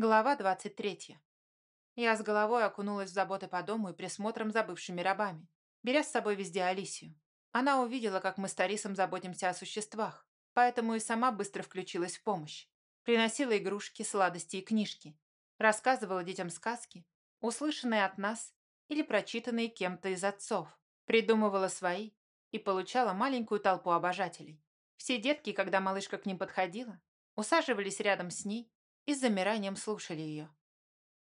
Глава 23. Я с головой окунулась в заботы по дому и присмотром за бывшими рабами, беря с собой везде Алисию. Она увидела, как мы с Тарисом заботимся о существах, поэтому и сама быстро включилась в помощь. Приносила игрушки, сладости и книжки. Рассказывала детям сказки, услышанные от нас или прочитанные кем-то из отцов. Придумывала свои и получала маленькую толпу обожателей. Все детки, когда малышка к ним подходила, усаживались рядом с ней и с замиранием слушали ее.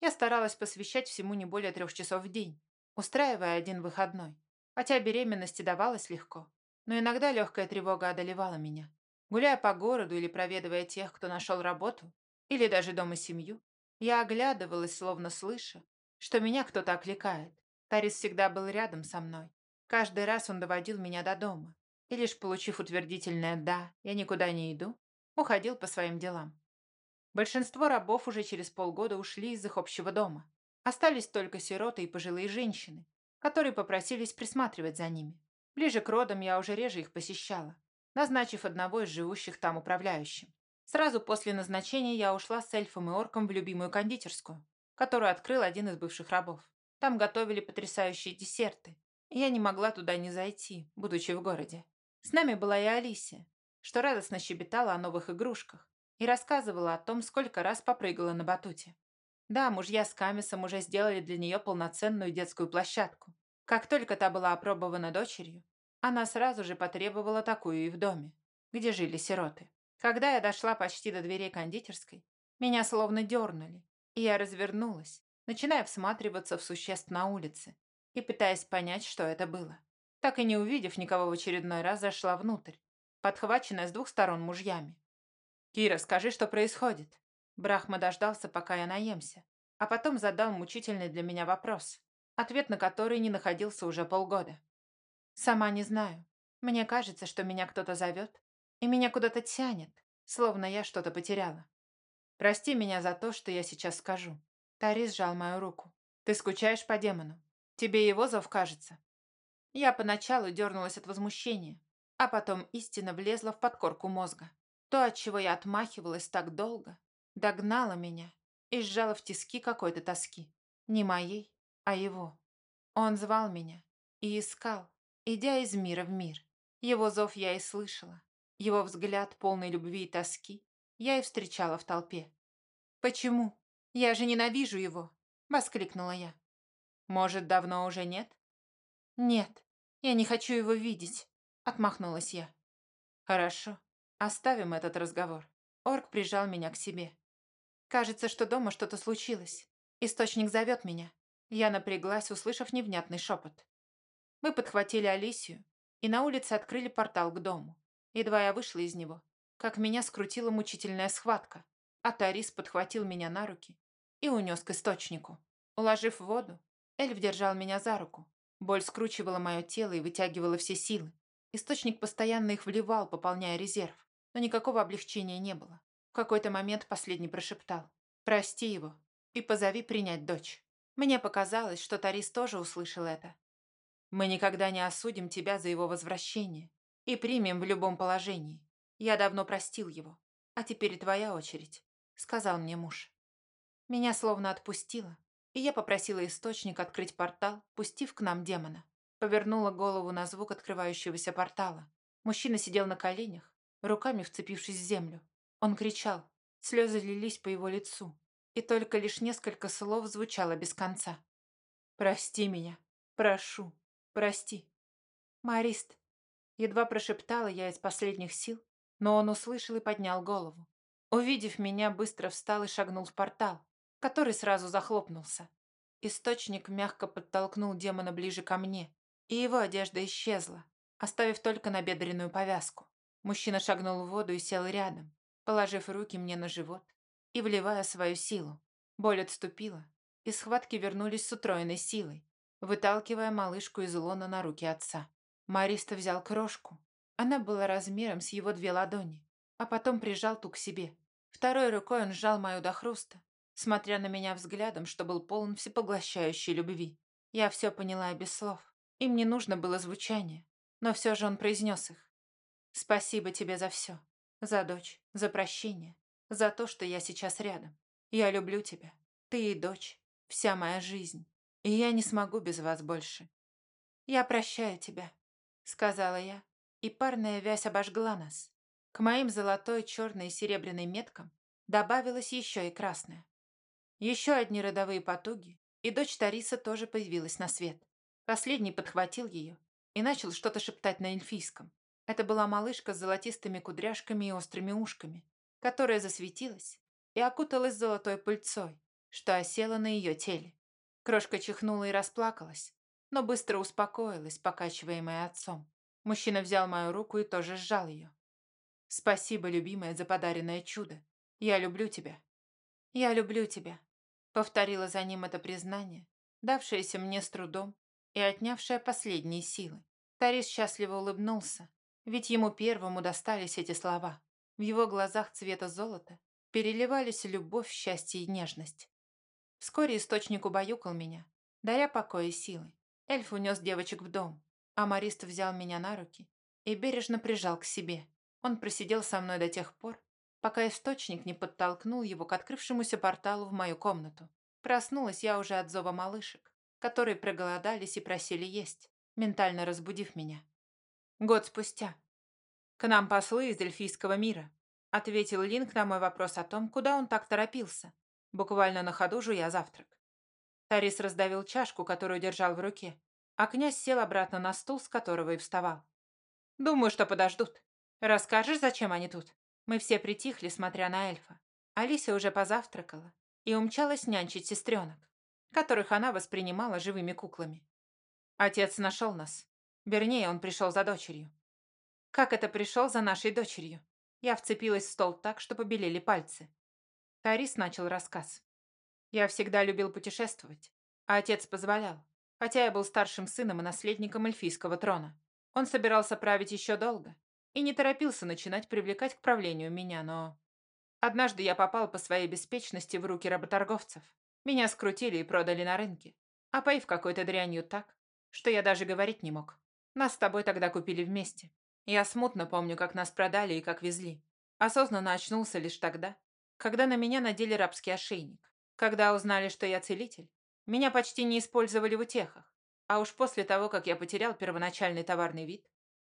Я старалась посвящать всему не более трех часов в день, устраивая один выходной. Хотя беременности давалось легко, но иногда легкая тревога одолевала меня. Гуляя по городу или проведывая тех, кто нашел работу, или даже дома семью, я оглядывалась, словно слыша, что меня кто-то окликает. Тарис всегда был рядом со мной. Каждый раз он доводил меня до дома. И лишь получив утвердительное «да, я никуда не иду», уходил по своим делам. Большинство рабов уже через полгода ушли из их общего дома. Остались только сироты и пожилые женщины, которые попросились присматривать за ними. Ближе к родам я уже реже их посещала, назначив одного из живущих там управляющим. Сразу после назначения я ушла с эльфом и орком в любимую кондитерскую, которую открыл один из бывших рабов. Там готовили потрясающие десерты, и я не могла туда не зайти, будучи в городе. С нами была и Алисия, что радостно щебетала о новых игрушках, и рассказывала о том, сколько раз попрыгала на батуте. Да, мужья с Камисом уже сделали для нее полноценную детскую площадку. Как только та была опробована дочерью, она сразу же потребовала такую и в доме, где жили сироты. Когда я дошла почти до дверей кондитерской, меня словно дернули, и я развернулась, начиная всматриваться в существ на улице и пытаясь понять, что это было. Так и не увидев никого в очередной раз, зашла внутрь, подхваченная с двух сторон мужьями. «Кира, скажи, что происходит?» Брахма дождался, пока я наемся, а потом задал мучительный для меня вопрос, ответ на который не находился уже полгода. «Сама не знаю. Мне кажется, что меня кто-то зовет, и меня куда-то тянет, словно я что-то потеряла. Прости меня за то, что я сейчас скажу». Тарис сжал мою руку. «Ты скучаешь по демону? Тебе его зов кажется?» Я поначалу дернулась от возмущения, а потом истинно влезла в подкорку мозга. То, от чего я отмахивалась так долго, догнало меня и сжало в тиски какой-то тоски. Не моей, а его. Он звал меня и искал, идя из мира в мир. Его зов я и слышала. Его взгляд, полный любви и тоски, я и встречала в толпе. «Почему? Я же ненавижу его!» — воскликнула я. «Может, давно уже нет?» «Нет, я не хочу его видеть», — отмахнулась я. «Хорошо. Оставим этот разговор. Орк прижал меня к себе. Кажется, что дома что-то случилось. Источник зовет меня. Я напряглась, услышав невнятный шепот. Мы подхватили Алисию и на улице открыли портал к дому. Едва я вышла из него, как меня скрутила мучительная схватка, а Тарис подхватил меня на руки и унес к источнику. Уложив воду, эльф держал меня за руку. Боль скручивала мое тело и вытягивала все силы. Источник постоянно их вливал, пополняя резерв но никакого облегчения не было. В какой-то момент последний прошептал «Прости его и позови принять дочь». Мне показалось, что Тарис тоже услышал это. «Мы никогда не осудим тебя за его возвращение и примем в любом положении. Я давно простил его, а теперь твоя очередь», — сказал мне муж. Меня словно отпустило, и я попросила источник открыть портал, пустив к нам демона. Повернула голову на звук открывающегося портала. Мужчина сидел на коленях, руками вцепившись в землю. Он кричал, слезы лились по его лицу, и только лишь несколько слов звучало без конца. «Прости меня, прошу, прости». «Марист», едва прошептала я из последних сил, но он услышал и поднял голову. Увидев меня, быстро встал и шагнул в портал, который сразу захлопнулся. Источник мягко подтолкнул демона ближе ко мне, и его одежда исчезла, оставив только набедренную повязку. Мужчина шагнул в воду и сел рядом, положив руки мне на живот и вливая свою силу. Боль отступила, и схватки вернулись с утроенной силой, выталкивая малышку из лона на руки отца. Мариста взял крошку. Она была размером с его две ладони, а потом прижал ту к себе. Второй рукой он сжал мою до хруста, смотря на меня взглядом, что был полон всепоглощающей любви. Я все поняла без слов. Им не нужно было звучание, но все же он произнес их. Спасибо тебе за все. За дочь, за прощение, за то, что я сейчас рядом. Я люблю тебя. Ты и дочь. Вся моя жизнь. И я не смогу без вас больше. Я прощаю тебя, сказала я, и парная вязь обожгла нас. К моим золотой, черной и серебряной меткам добавилась еще и красная. Еще одни родовые потуги, и дочь Тариса тоже появилась на свет. Последний подхватил ее и начал что-то шептать на эльфийском. Это была малышка с золотистыми кудряшками и острыми ушками, которая засветилась и окуталась золотой пыльцой, что осела на ее теле. Крошка чихнула и расплакалась, но быстро успокоилась, покачиваемая отцом. Мужчина взял мою руку и тоже сжал ее. «Спасибо, любимая, за подаренное чудо. Я люблю тебя». «Я люблю тебя», — повторила за ним это признание, давшееся мне с трудом и отнявшее последние силы. Тарис счастливо улыбнулся, ведь ему первому достались эти слова. В его глазах цвета золота переливались любовь, счастье и нежность. Вскоре источник убаюкал меня, даря покой и силы. Эльф унес девочек в дом, а Марист взял меня на руки и бережно прижал к себе. Он просидел со мной до тех пор, пока источник не подтолкнул его к открывшемуся порталу в мою комнату. Проснулась я уже от зова малышек, которые проголодались и просили есть, ментально разбудив меня. Год спустя. К нам послы из эльфийского мира. Ответил Линк на мой вопрос о том, куда он так торопился. Буквально на ходу жуя завтрак. Тарис раздавил чашку, которую держал в руке, а князь сел обратно на стул, с которого и вставал. «Думаю, что подождут. Расскажешь, зачем они тут?» Мы все притихли, смотря на эльфа. Алиса уже позавтракала и умчалась нянчить сестренок, которых она воспринимала живыми куклами. Отец нашел нас. Вернее, он пришел за дочерью. Как это пришел за нашей дочерью? Я вцепилась в стол так, что побелели пальцы. Тарис начал рассказ. Я всегда любил путешествовать, а отец позволял, хотя я был старшим сыном и наследником эльфийского трона. Он собирался править еще долго и не торопился начинать привлекать к правлению меня, но... Однажды я попал по своей беспечности в руки работорговцев. Меня скрутили и продали на рынке, опоив какой-то дрянью так, что я даже говорить не мог. Нас с тобой тогда купили вместе. Я смутно помню, как нас продали и как везли. Осознанно очнулся лишь тогда, когда на меня надели рабский ошейник. Когда узнали, что я целитель, меня почти не использовали в утехах. А уж после того, как я потерял первоначальный товарный вид,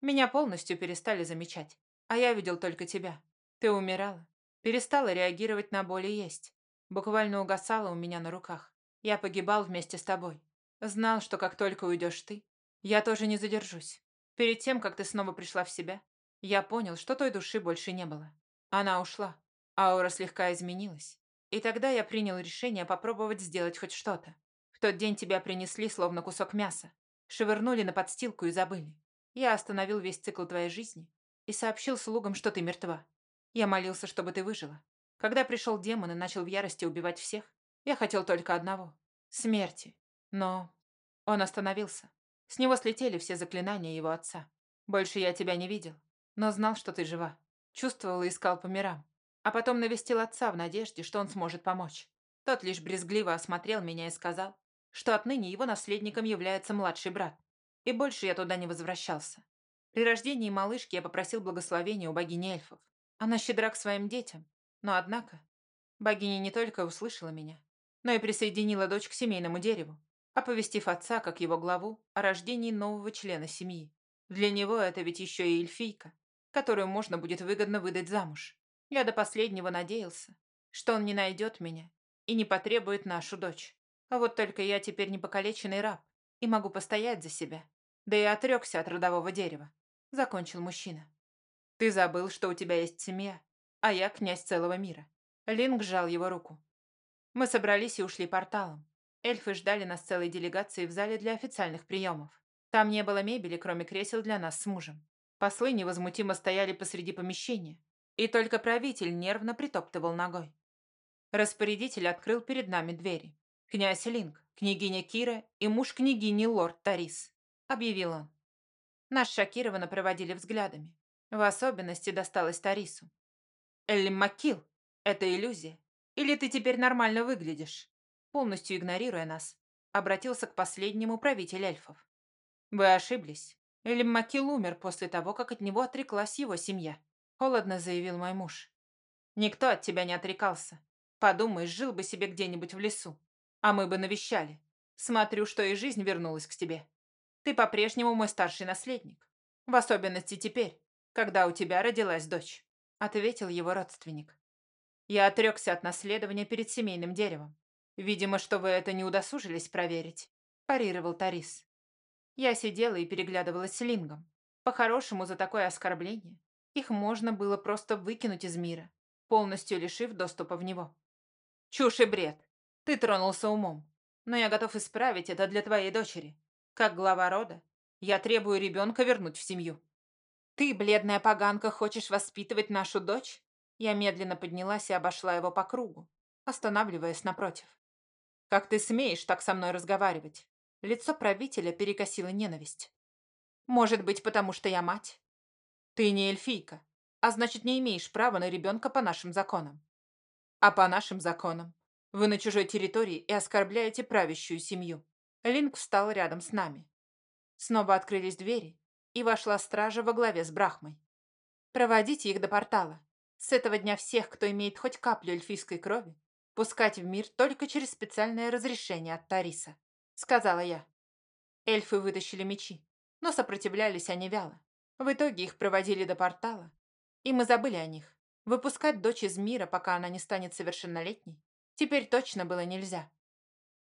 меня полностью перестали замечать. А я видел только тебя. Ты умирала. Перестала реагировать на боль и есть. Буквально угасала у меня на руках. Я погибал вместе с тобой. Знал, что как только уйдешь ты, я тоже не задержусь. Перед тем, как ты снова пришла в себя, я понял, что той души больше не было. Она ушла. Аура слегка изменилась. И тогда я принял решение попробовать сделать хоть что-то. В тот день тебя принесли, словно кусок мяса. Шевырнули на подстилку и забыли. Я остановил весь цикл твоей жизни и сообщил слугам, что ты мертва. Я молился, чтобы ты выжила. Когда пришел демон и начал в ярости убивать всех, я хотел только одного — смерти. Но он остановился. С него слетели все заклинания его отца. Больше я тебя не видел, но знал, что ты жива. Чувствовал и искал по мирам. А потом навестил отца в надежде, что он сможет помочь. Тот лишь брезгливо осмотрел меня и сказал, что отныне его наследником является младший брат. И больше я туда не возвращался. При рождении малышки я попросил благословения у богини эльфов. Она щедра к своим детям. Но однако, богиня не только услышала меня, но и присоединила дочь к семейному дереву оповестив отца, как его главу, о рождении нового члена семьи. Для него это ведь еще и эльфийка, которую можно будет выгодно выдать замуж. Я до последнего надеялся, что он не найдет меня и не потребует нашу дочь. А вот только я теперь не покалеченный раб и могу постоять за себя. Да и отрекся от родового дерева. Закончил мужчина. Ты забыл, что у тебя есть семья, а я князь целого мира. Линк сжал его руку. Мы собрались и ушли порталом. Эльфы ждали нас целой делегацией в зале для официальных приемов. Там не было мебели, кроме кресел для нас с мужем. Послы невозмутимо стояли посреди помещения, и только правитель нервно притоптывал ногой. Распорядитель открыл перед нами двери. «Князь Линк, княгиня Кира и муж княгини лорд Тарис», — объявил он. Нас шокированно проводили взглядами. В особенности досталось Тарису. «Элли Маккил, это иллюзия. Или ты теперь нормально выглядишь?» Полностью игнорируя нас, обратился к последнему правителю эльфов. «Вы ошиблись. Эльмакил умер после того, как от него отреклась его семья», — холодно заявил мой муж. «Никто от тебя не отрекался. Подумаешь, жил бы себе где-нибудь в лесу. А мы бы навещали. Смотрю, что и жизнь вернулась к тебе. Ты по-прежнему мой старший наследник. В особенности теперь, когда у тебя родилась дочь», — ответил его родственник. «Я отрекся от наследования перед семейным деревом. Видимо, что вы это не удосужились проверить», – парировал Тарис. Я сидела и переглядывалась с Лингом. По-хорошему, за такое оскорбление их можно было просто выкинуть из мира, полностью лишив доступа в него. Чушь и бред. Ты тронулся умом. Но я готов исправить это для твоей дочери. Как глава рода, я требую ребенка вернуть в семью. Ты, бледная поганка, хочешь воспитывать нашу дочь? Я медленно поднялась и обошла его по кругу, останавливаясь напротив. Как ты смеешь так со мной разговаривать? Лицо правителя перекосило ненависть. Может быть, потому что я мать? Ты не эльфийка, а значит, не имеешь права на ребенка по нашим законам. А по нашим законам вы на чужой территории и оскорбляете правящую семью. Линк встал рядом с нами. Снова открылись двери, и вошла стража во главе с Брахмой. Проводите их до портала. С этого дня всех, кто имеет хоть каплю эльфийской крови, пускать в мир только через специальное разрешение от Тариса», — сказала я. Эльфы вытащили мечи, но сопротивлялись они вяло. В итоге их проводили до портала, и мы забыли о них. Выпускать дочь из мира, пока она не станет совершеннолетней, теперь точно было нельзя.